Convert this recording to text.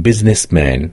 businessman.